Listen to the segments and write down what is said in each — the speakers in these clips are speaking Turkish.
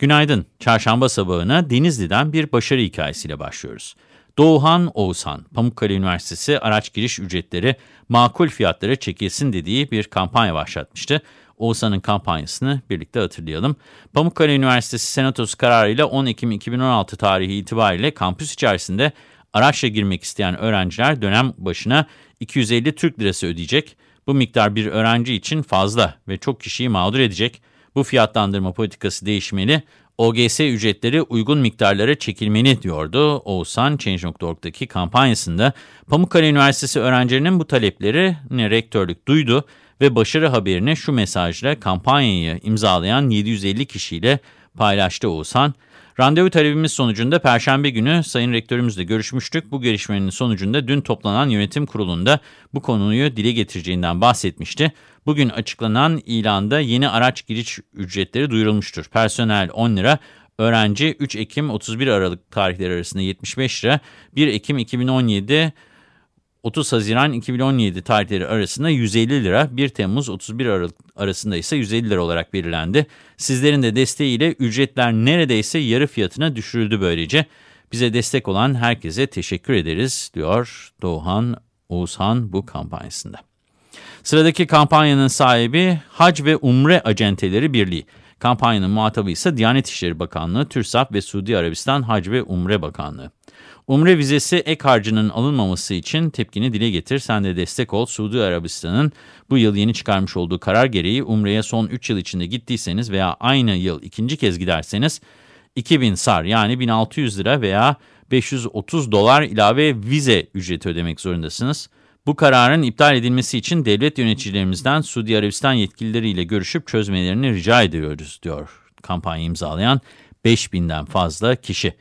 Günaydın. Çarşamba sabahına Denizli'den bir başarı hikayesiyle başlıyoruz. Doğuhan Oğuzhan, Pamukkale Üniversitesi araç giriş ücretleri makul fiyatlara çekilsin dediği bir kampanya başlatmıştı. Oğuzhan'ın kampanyasını birlikte hatırlayalım. Pamukkale Üniversitesi Senatosu kararıyla 10 Ekim 2016 tarihi itibariyle kampüs içerisinde araçla girmek isteyen öğrenciler dönem başına 250 Türk Lirası ödeyecek. Bu miktar bir öğrenci için fazla ve çok kişiyi mağdur edecek. Bu fiyatlandırma politikası değişmeli, OGS ücretleri uygun miktarlara çekilmeli diyordu Oğuzhan Change.org'daki kampanyasında. Pamukkale Üniversitesi öğrencilerinin bu taleplerini rektörlük duydu ve başarı haberini şu mesajla kampanyayı imzalayan 750 kişiyle paylaştı Oğuzhan. Randevu talebimiz sonucunda Perşembe günü Sayın Rektörümüzle görüşmüştük. Bu görüşmenin sonucunda dün toplanan yönetim kurulunda bu konuyu dile getireceğinden bahsetmişti. Bugün açıklanan ilanda yeni araç giriş ücretleri duyurulmuştur. Personel 10 lira, öğrenci 3 Ekim 31 Aralık tarihleri arasında 75 lira, 1 Ekim 2017 30 Haziran 2017 tarihleri arasında 150 lira, 1 Temmuz 31 Aralık arasında ise 150 lira olarak belirlendi. Sizlerin de desteğiyle ücretler neredeyse yarı fiyatına düşürüldü böylece. Bize destek olan herkese teşekkür ederiz diyor Doğan Oğuzhan bu kampanyasında. Sıradaki kampanyanın sahibi Hac ve Umre Acenteleri Birliği. Kampanyanın muhatabı ise Diyanet İşleri Bakanlığı, TÜRSAP ve Suudi Arabistan Hac ve Umre Bakanlığı. Umre vizesi ek harcının alınmaması için tepkini dile getir. Sen de destek ol. Suudi Arabistan'ın bu yıl yeni çıkarmış olduğu karar gereği Umre'ye son 3 yıl içinde gittiyseniz veya aynı yıl ikinci kez giderseniz 2000 sar yani 1600 lira veya 530 dolar ilave vize ücreti ödemek zorundasınız. Bu kararın iptal edilmesi için devlet yöneticilerimizden Suudi Arabistan yetkilileriyle görüşüp çözmelerini rica ediyoruz diyor kampanya imzalayan 5000'den fazla kişi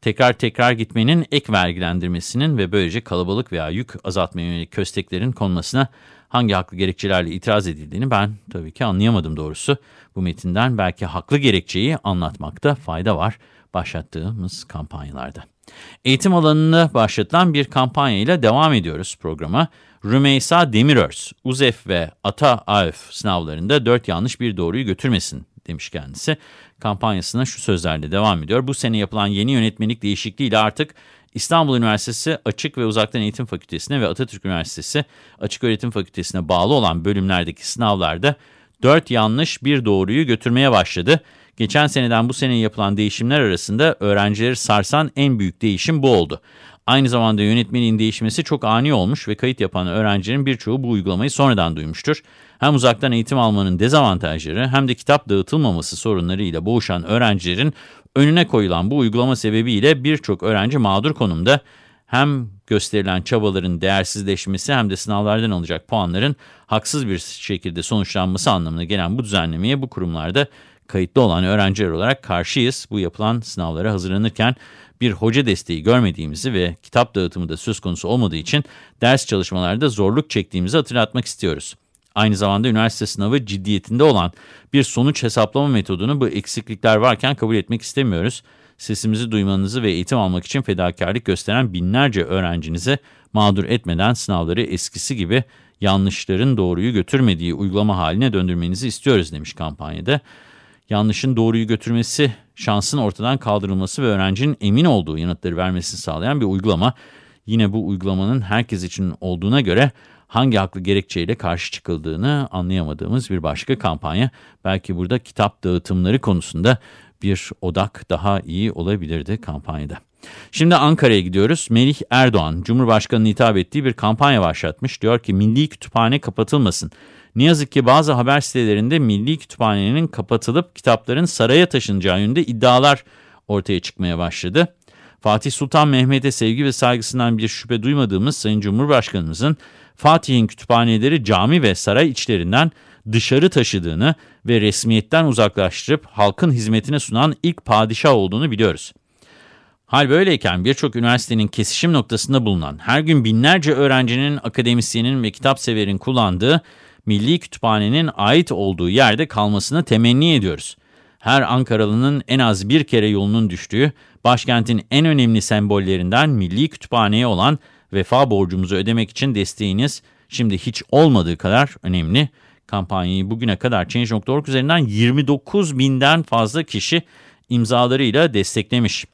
tekrar tekrar gitmenin ek vergilendirmesinin ve böylece kalabalık veya yük azaltmaya yönelik kösteklerin konmasına hangi haklı gerekçelerle itiraz edildiğini ben tabii ki anlayamadım doğrusu. Bu metinden belki haklı gerekçeyi anlatmakta fayda var başlattığımız kampanyalarda. Eğitim alanında başlatılan bir kampanyayla devam ediyoruz programa. Rümeysa Demirörs, UZEF ve ATA AÖF sınavlarında 4 yanlış bir doğruyu götürmesin demiş kendisi. Kampanyasına şu sözlerle devam ediyor. Bu sene yapılan yeni yönetmelik değişikliğiyle artık İstanbul Üniversitesi Açık ve Uzaktan Eğitim Fakültesine ve Atatürk Üniversitesi Açık Öğretim Fakültesine bağlı olan bölümlerdeki sınavlarda 4 yanlış bir doğruyu götürmeye başladı. Geçen seneden bu sene yapılan değişimler arasında öğrencileri sarsan en büyük değişim bu oldu. Aynı zamanda yönetmenin değişmesi çok ani olmuş ve kayıt yapan öğrencilerin birçoğu bu uygulamayı sonradan duymuştur. Hem uzaktan eğitim almanın dezavantajları hem de kitap dağıtılmaması sorunlarıyla boğuşan öğrencilerin önüne koyulan bu uygulama sebebiyle birçok öğrenci mağdur konumda. Hem gösterilen çabaların değersizleşmesi hem de sınavlardan alacak puanların haksız bir şekilde sonuçlanması anlamına gelen bu düzenlemeye bu kurumlarda kayıtlı olan öğrenciler olarak karşıyız. Bu yapılan sınavlara hazırlanırken bir hoca desteği görmediğimizi ve kitap dağıtımı da söz konusu olmadığı için ders çalışmalarda zorluk çektiğimizi hatırlatmak istiyoruz. Aynı zamanda üniversite sınavı ciddiyetinde olan bir sonuç hesaplama metodunu bu eksiklikler varken kabul etmek istemiyoruz. Sesimizi duymanızı ve eğitim almak için fedakarlık gösteren binlerce öğrencinize mağdur etmeden sınavları eskisi gibi yanlışların doğruyu götürmediği uygulama haline döndürmenizi istiyoruz demiş kampanyada. Yanlışın doğruyu götürmesi, şansın ortadan kaldırılması ve öğrencinin emin olduğu yanıtları vermesini sağlayan bir uygulama. Yine bu uygulamanın herkes için olduğuna göre hangi haklı gerekçeyle karşı çıkıldığını anlayamadığımız bir başka kampanya. Belki burada kitap dağıtımları konusunda bir odak daha iyi olabilirdi kampanyada. Şimdi Ankara'ya gidiyoruz. Melih Erdoğan, Cumhurbaşkanı'nın hitap ettiği bir kampanya başlatmış. Diyor ki Milli Kütüphane kapatılmasın. Ne yazık ki bazı haber sitelerinde Milli Kütüphane'nin kapatılıp kitapların saraya taşınacağı yönünde iddialar ortaya çıkmaya başladı. Fatih Sultan Mehmet'e sevgi ve saygısından bir şüphe duymadığımız Sayın Cumhurbaşkanımızın Fatih'in kütüphaneleri cami ve saray içlerinden dışarı taşıdığını ve resmiyetten uzaklaştırıp halkın hizmetine sunan ilk padişah olduğunu biliyoruz. Hal böyleyken birçok üniversitenin kesişim noktasında bulunan, her gün binlerce öğrencinin, akademisyenin ve kitap severin kullandığı Milli Kütüphane'nin ait olduğu yerde kalmasını temenni ediyoruz. Her Ankaralı'nın en az bir kere yolunun düştüğü, başkentin en önemli sembollerinden Milli Kütüphane'ye olan vefa borcumuzu ödemek için desteğiniz şimdi hiç olmadığı kadar önemli. Kampanyayı bugüne kadar Change.org üzerinden 29 binden fazla kişi imzalarıyla desteklemiş.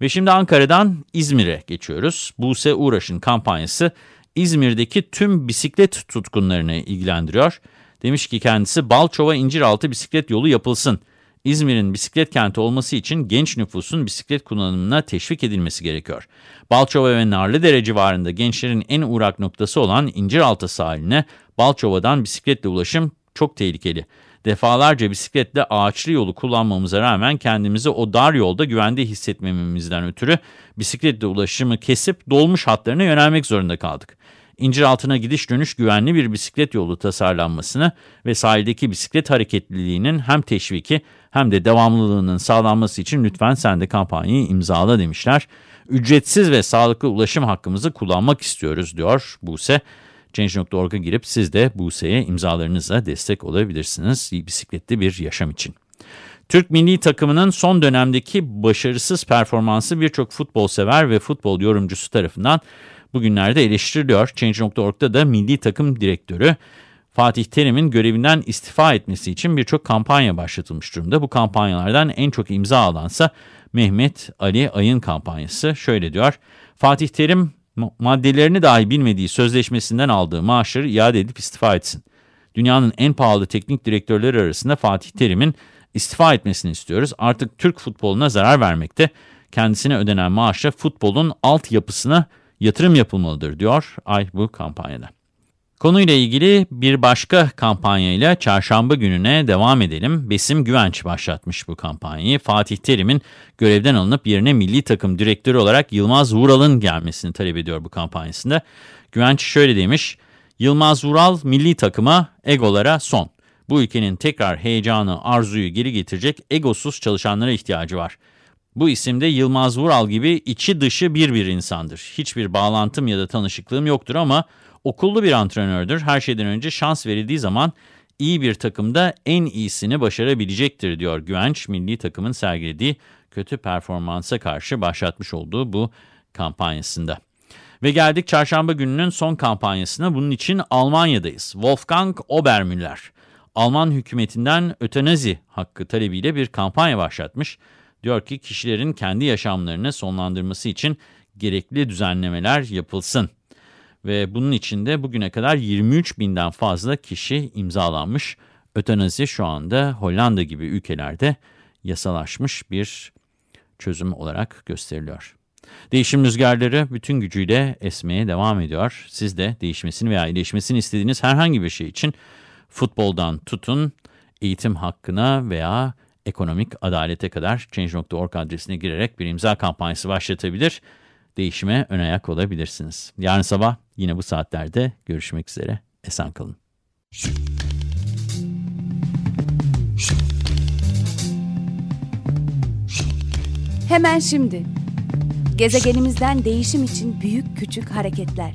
Ve şimdi Ankara'dan İzmir'e geçiyoruz. Buse Uğraş'ın kampanyası İzmir'deki tüm bisiklet tutkunlarını ilgilendiriyor. Demiş ki kendisi Balçova İnciraltı bisiklet yolu yapılsın. İzmir'in bisiklet kenti olması için genç nüfusun bisiklet kullanımına teşvik edilmesi gerekiyor. Balçova ve Narlıdere civarında gençlerin en uğrak noktası olan İnciraltı sahiline Balçova'dan bisikletle ulaşım çok tehlikeli. Defalarca bisikletle ağaçlı yolu kullanmamıza rağmen kendimizi o dar yolda güvende hissetmememizden ötürü bisikletle ulaşımı kesip dolmuş hatlarına yönelmek zorunda kaldık. İnciraltı'na gidiş dönüş güvenli bir bisiklet yolu tasarlanmasını ve sahildeki bisiklet hareketliliğinin hem teşviki hem de devamlılığının sağlanması için lütfen sen de kampanyayı imzala demişler. Ücretsiz ve sağlıklı ulaşım hakkımızı kullanmak istiyoruz diyor Buse. Change.org'a girip siz de Buse'ye imzalarınızla destek olabilirsiniz bisikletli bir yaşam için. Türk milli takımının son dönemdeki başarısız performansı birçok futbol sever ve futbol yorumcusu tarafından bugünlerde eleştiriliyor. Change.org'da da milli takım direktörü Fatih Terim'in görevinden istifa etmesi için birçok kampanya başlatılmış durumda. Bu kampanyalardan en çok imza alansa Mehmet Ali Ay'ın kampanyası. Şöyle diyor, Fatih Terim maddelerini dahi bilmediği sözleşmesinden aldığı maaşları iade edip istifa etsin. Dünyanın en pahalı teknik direktörleri arasında Fatih Terim'in istifa etmesini istiyoruz. Artık Türk futboluna zarar vermekte. Kendisine ödenen maaşla futbolun altyapısına yatırım yapılmalıdır diyor Ay bu kampanyada. Konuyla ilgili bir başka kampanyayla çarşamba gününe devam edelim. Besim Güvenç başlatmış bu kampanyayı. Fatih Terim'in görevden alınıp yerine milli takım direktörü olarak Yılmaz Vural'ın gelmesini talep ediyor bu kampanyasında. Güvenç şöyle demiş, Yılmaz Vural milli takıma, egolara son. Bu ülkenin tekrar heyecanı, arzuyu geri getirecek egosuz çalışanlara ihtiyacı var. Bu isimde Yılmaz Vural gibi içi dışı bir bir insandır. Hiçbir bağlantım ya da tanışıklığım yoktur ama okullu bir antrenördür. Her şeyden önce şans verildiği zaman iyi bir takımda en iyisini başarabilecektir diyor Güvenç. Milli takımın sergilediği kötü performansa karşı başlatmış olduğu bu kampanyasında. Ve geldik çarşamba gününün son kampanyasına. Bunun için Almanya'dayız. Wolfgang Obermüller, Alman hükümetinden ötenazi hakkı talebiyle bir kampanya başlatmış. Diyor ki kişilerin kendi yaşamlarını sonlandırması için gerekli düzenlemeler yapılsın. Ve bunun içinde bugüne kadar 23 binden fazla kişi imzalanmış. Ötenazi şu anda Hollanda gibi ülkelerde yasalaşmış bir çözüm olarak gösteriliyor. Değişim rüzgarları bütün gücüyle esmeye devam ediyor. Siz de değişmesini veya iyileşmesini istediğiniz herhangi bir şey için futboldan tutun, eğitim hakkına veya ekonomik adalete kadar Change.org adresine girerek bir imza kampanyası başlatabilir. Değişime ön ayak olabilirsiniz. Yarın sabah yine bu saatlerde görüşmek üzere. Esen kalın. Hemen şimdi. Gezegenimizden değişim için büyük küçük hareketler.